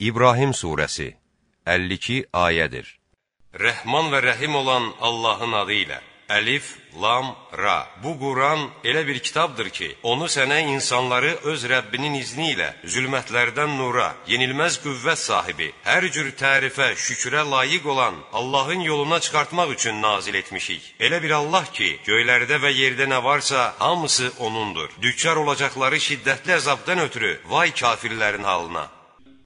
İbrahim surəsi 52 ayədir. Rəhman və rəhim olan Allahın adı ilə Əlif, Lam, Ra. Bu Quran elə bir kitabdır ki, onu sənə insanları öz Rəbbinin izni ilə zülmətlərdən nura, yenilməz qüvvət sahibi, hər cür tərifə, şükrə layiq olan Allahın yoluna çıxartmaq üçün nazil etmişik. Elə bir Allah ki, göylərdə və yerdə nə varsa, hamısı O'nundur. Dükkar olacaqları şiddətli əzabdan ötürü, vay kafirlərin halına.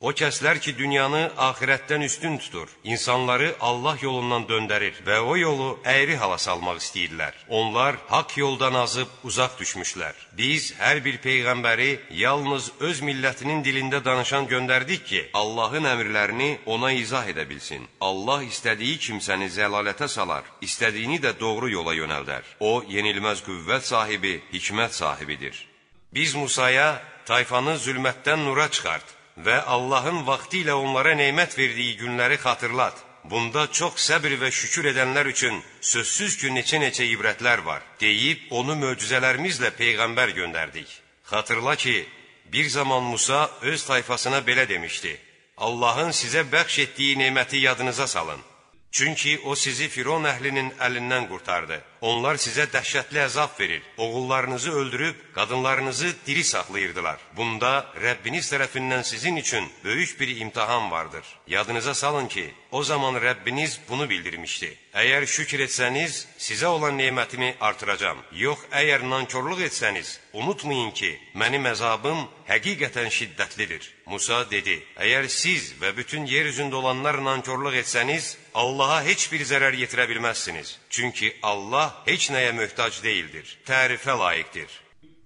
O kəslər ki, dünyanı axirətdən üstün tutur, insanları Allah yolundan döndərir və o yolu əyri hala salmaq istəyirlər. Onlar haqq yoldan azıb uzaq düşmüşlər. Biz hər bir peyğəmbəri yalnız öz millətinin dilində danışan göndərdik ki, Allahın əmrlərini ona izah edə bilsin. Allah istədiyi kimsəni zəlalətə salar, istədiyini də doğru yola yönəldər. O, yenilməz qüvvət sahibi, hikmət sahibidir. Biz Musaya tayfanı zülmətdən nura çıxart və Allahın vaxtı ilə onlara neymət verdiyi günləri xatırlat. Bunda çox səbir və şükür edənlər üçün sözsüz ki, neçə-neçə ibrətlər var, deyib onu möcüzələrimizlə Peyğəmbər göndərdik. Xatırla ki, bir zaman Musa öz tayfasına belə demişdi, Allahın sizə bəxş etdiyi neyməti yadınıza salın. Çünki o sizi Firon əhlinin əlindən qurtardı. Onlar sizə dəhşətli əzab verir. Oğullarınızı öldürüb, qadınlarınızı diri saxlayırdılar. Bunda Rəbbiniz tərəfindən sizin üçün böyük bir imtihan vardır. Yadınıza salın ki, o zaman Rəbbiniz bunu bildirmişdi. Əgər şükr etsəniz, sizə olan nemətimi artıracam. Yox, əgər nankorluq etsəniz, unutmayın ki, mənim əzabım həqiqətən şiddətlidir. Musa dedi, əgər siz və bütün yer üzündə olanlar nankorluq etsəniz, Allaha heç bir zərər yetirə bilməzsiniz. Çünki Allah heç nəyə möhtac deyildir, tərifə layiqdir.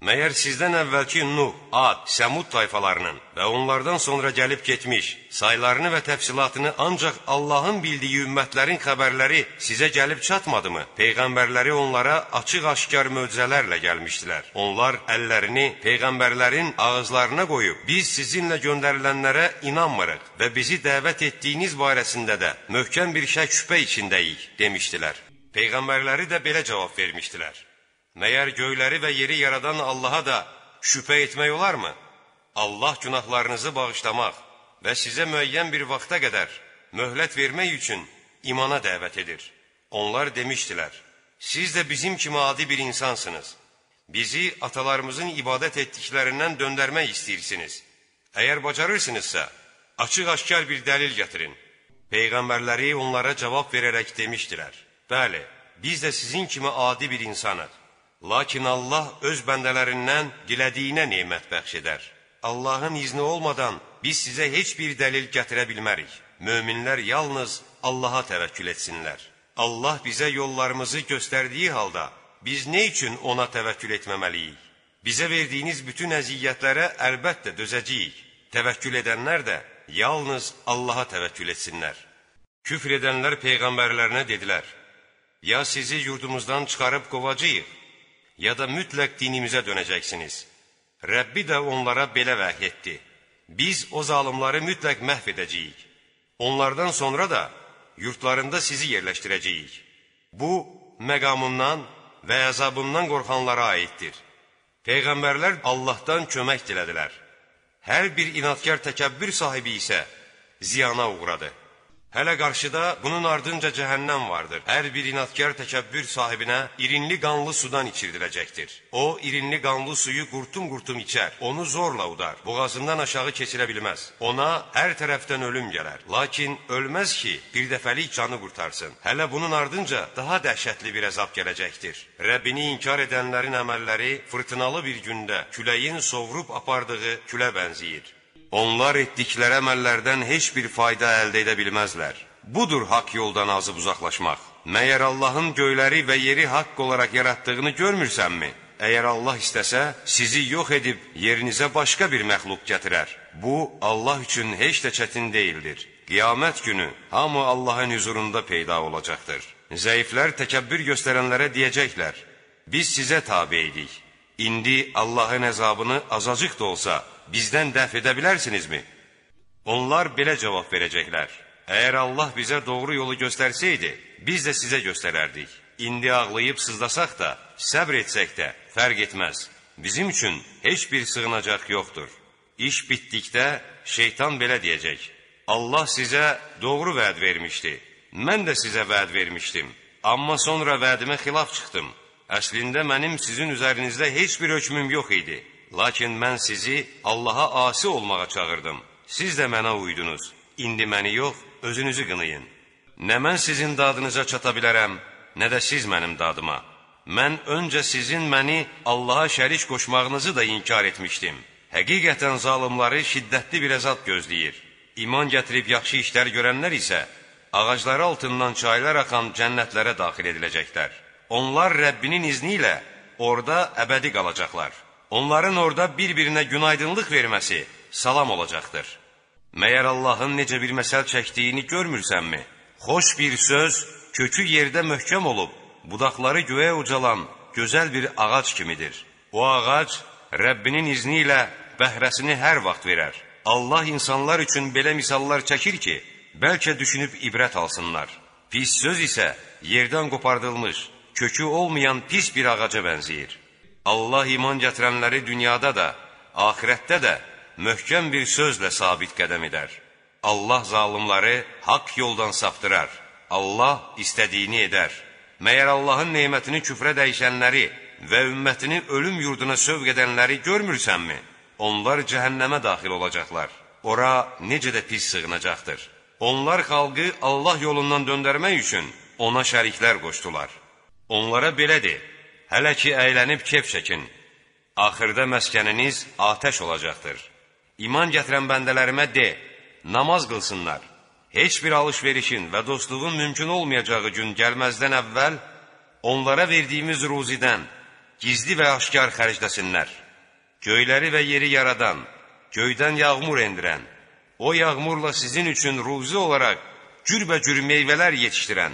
Məyər sizdən əvvəlki Nuh, Ad, Səmud tayfalarının və onlardan sonra gəlib getmiş, saylarını və təfsilatını ancaq Allahın bildiyi ümmətlərin xəbərləri sizə gəlib çatmadımı? Peyğəmbərləri onlara açıq-aşkar möcüzələrlə gəlmişdilər. Onlar əllərini peyğəmbərlərin ağızlarına qoyub, biz sizinlə göndərilənlərə inanmırıq və bizi dəvət etdiyiniz barəsində də möhkəm bir şək şübhə içindəyik, demişdilər. Peyğəmbərləri də belə cavab vermişdilər. Məyər göyləri və yeri yaradan Allaha da şübhə etmək olarmı? Allah günahlarınızı bağışlamaq və sizə müəyyən bir vaxta qədər möhlət vermək üçün imana dəvət edir. Onlar demişdilər, siz də bizim kimi adi bir insansınız. Bizi atalarımızın ibadət etdiklərindən döndərmək istəyirsiniz. Əgər bacarırsınızsa, açıq-aşkar bir dəlil gətirin. Peyğəmbərləri onlara cavab verərək demişdilər, bəli, biz də sizin kimi adi bir insanıq. Lakin Allah öz bəndələrindən dilədiyinə nemət bəxş edər. Allahın izni olmadan biz sizə heç bir dəlil gətirə bilmərik. Möminlər yalnız Allaha təvəkkül etsinlər. Allah bizə yollarımızı göstərdiyi halda biz nə üçün ona təvəkkül etməməliyik? Bizə verdiyiniz bütün əziyyətlərə əlbəttə dözəcəyik. Təvəkkül edənlər də yalnız Allaha təvəkkül etsinlər. Küfr edənlər peyğəmbərlərinə dedilər: Ya sizi yurdumuzdan çıxarıb qovacağıq, ya da mütləq dinimizə dönəcəksiniz. Rəbbi də onlara belə vəhy etdi. Biz o zalimları mütləq məhv edəcəyik. Onlardan sonra da yurtlarında sizi yerləşdirəcəyik. Bu, məqamından və əzabından qorxanlara aiddir. Peyğəmbərlər Allahdan kömək dilədilər. Hər bir inadkar təkəbbür sahibi isə ziyana uğradı. Hələ qarşıda bunun ardınca cəhənnəm vardır. Hər bir inadkar təkəbbür sahibinə irinli qanlı sudan içirdiləcəkdir. O, irinli qanlı suyu qurtum-qurtum içər, onu zorla udar, boğazından aşağı keçirə bilməz. Ona hər tərəfdən ölüm gələr, lakin ölməz ki, bir dəfəlik canı qurtarsın. Hələ bunun ardınca daha dəhşətli bir əzab gələcəkdir. Rəbbini inkar edənlərin əməlləri fırtınalı bir gündə küləyin sovrub apardığı külə bənziyir. Onlar etdikləri əməllərdən heç bir fayda əldə edə bilməzlər. Budur haqq yoldan azıb uzaqlaşmaq. Məyər Allahın göyləri və yeri haqq olaraq yaratdığını görmürsənmi? Əgər Allah istəsə, sizi yox edib yerinizə başqa bir məxluq gətirər. Bu, Allah üçün heç də çətin deyildir. Qiyamət günü hamı Allahın hüzurunda peyda olacaqdır. Zəiflər təkəbbür göstərənlərə deyəcəklər, biz sizə tabi idik. İndi Allahın əzabını azacıq da olsa, bizdən dəf edə bilərsinizmi? Onlar belə cavab verəcəklər. Əgər Allah bizə doğru yolu göstərsəydi, biz də sizə göstərərdik. İndi ağlayıb sızlasaq da, səbr etsək də, fərq etməz. Bizim üçün heç bir sığınacaq yoxdur. İş bitdikdə şeytan belə deyəcək: Allah sizə doğru vəd vermişdi. Mən də sizə vəd vermişdim. Amma sonra vədimə xilaf çıxdım. Əslində mənim sizin üzərinizdə heç bir hökmüm yox idi. Lakin mən sizi Allaha asi olmağa çağırdım. Siz də mənə uydunuz. İndi məni yox, özünüzü qınayın. Nə mən sizin dadınıza çata bilərəm, nə də siz mənim dadıma. Mən öncə sizin məni Allaha şərik qoşmağınızı da inkar etmişdim. Həqiqətən zalımları şiddətli bir əzab gözləyir. İman gətirib yaxşı işlər görənlər isə ağacları altından çaylar axan cənnətlərə daxil ediləcəklər. Onlar Rəbbinin izni ilə orada əbədi qalacaqlar. Onların orada bir-birinə günaydınlıq verməsi salam olacaqdır. Məyər Allahın necə bir məsəl çəkdiyini görmürsənmi? Xoş bir söz kökü yerdə möhkəm olub, budaqları göyə ucalan gözəl bir ağac kimidir. O ağac Rəbbinin izni ilə bəhrəsini hər vaxt verər. Allah insanlar üçün belə misallar çəkir ki, bəlkə düşünüb ibrət alsınlar. Pis söz isə yerdən qopardılmış, kökü olmayan pis bir ağaca bənzəyir. Allah iman gətirənləri dünyada da, axirətdə də möhkəm bir sözlə sabit qədəm edər. Allah zalımları haqq yoldan saptırar. Allah istədiyini edər. Məyər Allahın neymətini küfrə dəyişənləri və ümmətini ölüm yurduna sövq edənləri görmürsənmi? Onlar cəhənnəmə daxil olacaqlar. Ora necə də pis sığınacaqdır. Onlar xalqı Allah yolundan döndərmək üçün ona şəriklər qoşdular. Onlara belə de, hələ ki əylənib kef çəkin. Axırda məskəniniz atəş olacaqdır. İman gətirən bəndələrimə de, namaz qılsınlar. Heç bir alış-verişin və dostluğun mümkün olmayacağı gün gəlməzdən əvvəl onlara verdiyimiz ruzidən gizli və aşkar xərcləsinlər. Göyləri və yeri yaradan, göydən yağmur endirən, o yağmurla sizin üçün ruzi olaraq cürbəcür meyvələr yetişdirən,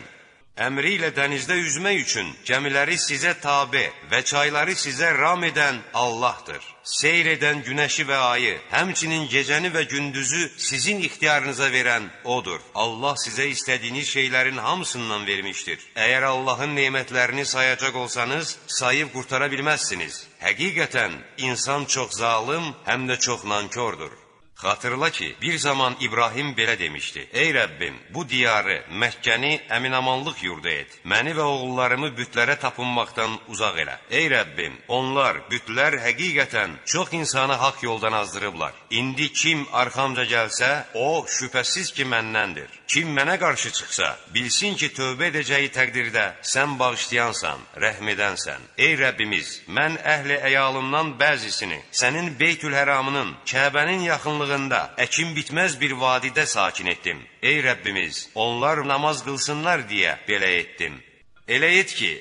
Əmri ilə dənizdə üzmək üçün gəmiləri sizə tabe və çayları sizə ram edən Allahdır. Seyr edən günəşi və ayı, həmçinin gecəni və gündüzü sizin ixtiyarınıza verən O'dur. Allah sizə istədiyiniz şeylərin hamısından vermişdir. Əgər Allahın nemətlərini sayacaq olsanız, sayıb qurtara bilməzsiniz. Həqiqətən, insan çox zalım, həm də çox nankordur. Xatırla ki, bir zaman İbrahim belə demişdi: Ey Rəbbim, bu diyarı, Məkkəni əminamanlıq yurdu et. Məni və oğullarımı bütlərə tapınmaqdan uzaq elə. Ey Rəbbim, onlar, bütlər həqiqətən çox insanı haqq yoldan azdırıblar. İndi kim arxamca gəlsə, o şübhəsiz ki məndəndir. Kim mənə qarşı çıxsa, bilsin ki, tövbə edəcəyi təqdirdə sən bağışlayansan, rəhm edənsən. Ey Rəbbimiz, mən əhli əyalımdan bəzisini, sənin Beytül Həramının, Kəbənin yaxınlığında, əkin bitməz bir vadidə sakin etdim. Ey Rəbbimiz, onlar namaz qılsınlar deyə belə etdim. Elə et ki,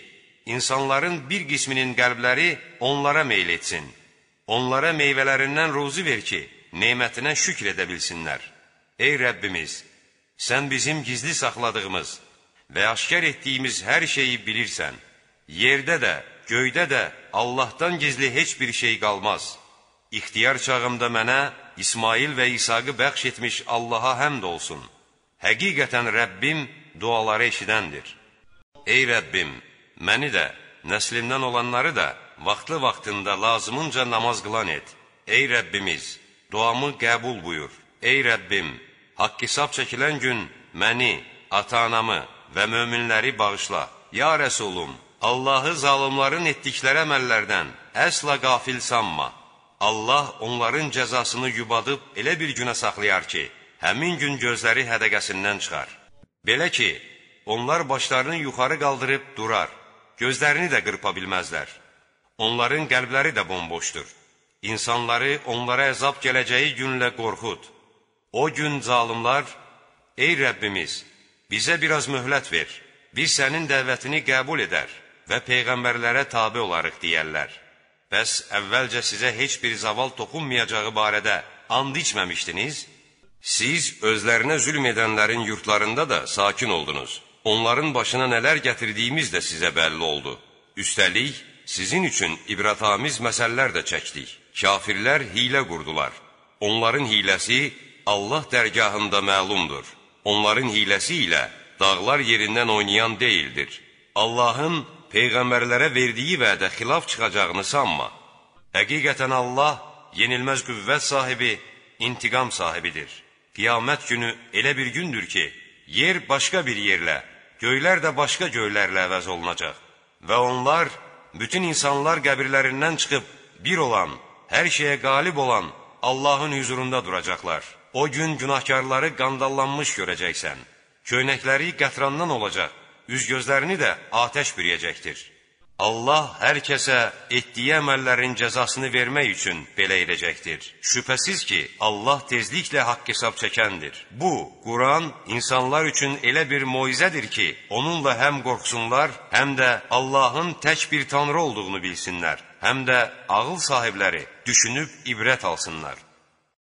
insanların bir qisminin qəlbləri onlara meyl etsin. Onlara meyvələrindən ruzu ver ki, nemətinə şükr edə bilsinlər. Ey Rəbbimiz, Sən bizim gizli saxladığımız və aşkar etdiyimiz hər şeyi bilirsən. Yerdə də, göydə də Allahdan gizli heç bir şey qalmaz. İxtiyar çağımda mənə İsmail və İsaqı bəxş etmiş Allaha həmd olsun. Həqiqətən Rəbbim duaları eşidəndir. Ey Rəbbim, məni də, nəslimdən olanları da vaxtlı-vaxtında lazımınca namaz qılan et. Ey Rəbbimiz, duamı qəbul buyur. Ey Rəbbim, Haqq hesab çəkilən gün məni, ata-anamı və möminləri bağışla. Ya Rəsulum, Allahı zalımların etdikləri əməllərdən əsla qafil sanma. Allah onların cəzasını yubadıb elə bir günə saxlayar ki, həmin gün gözləri hədəqəsindən çıxar. Belə ki, onlar başlarını yuxarı qaldırıb durar, gözlərini də qırpa bilməzlər. Onların qəlbləri də bomboşdur. İnsanları onlara əzab gələcəyi günlə qorxud. O gün zalimlar, ey Rəbbimiz, bizə biraz möhlət ver, biz sənin dəvətini qəbul edər və peyğəmbərlərə tabi olarıq deyərlər. Bəs əvvəlcə sizə heç bir zaval toxunmayacağı barədə and içməmişdiniz? Siz özlərinə zülm edənlərin yurtlarında da sakin oldunuz. Onların başına nələr gətirdiyimiz də sizə bəlli oldu. Üstəlik, sizin üçün ibrətamiz məsələlər də çəkdik. Kafirlər hilə qurdular. Onların hiləsi Allah dərgahında məlumdur. Onların hiləsi ilə dağlar yerindən oynayan deyildir. Allahın Peyğəmbərlərə verdiyi vədə xilaf çıxacağını sanma. Həqiqətən Allah yenilməz qüvvət sahibi, intiqam sahibidir. Qiyamət günü elə bir gündür ki, yer başqa bir yerlə, göylər də başqa göylərlə əvəz olunacaq. Və onlar, bütün insanlar qəbirlərindən çıxıb bir olan, hər şeyə qalib olan Allahın hüzurunda duracaqlar. O gün günahkarları qandallanmış görəcəksən. Köynəkləri qətrandan olacaq, üz-gözlərini də atəş bürüyəcəkdir. Allah hər kəsə etdiyi əməllərin cəzasını vermək üçün belə edəcəkdir. Şübhəsiz ki, Allah tezliklə haqq hesab çəkəndir. Bu, Quran insanlar üçün elə bir moizədir ki, onunla həm qorxsunlar, həm də Allahın tək bir tanrı olduğunu bilsinlər, həm də ağıl sahibləri düşünüb ibrət alsınlar.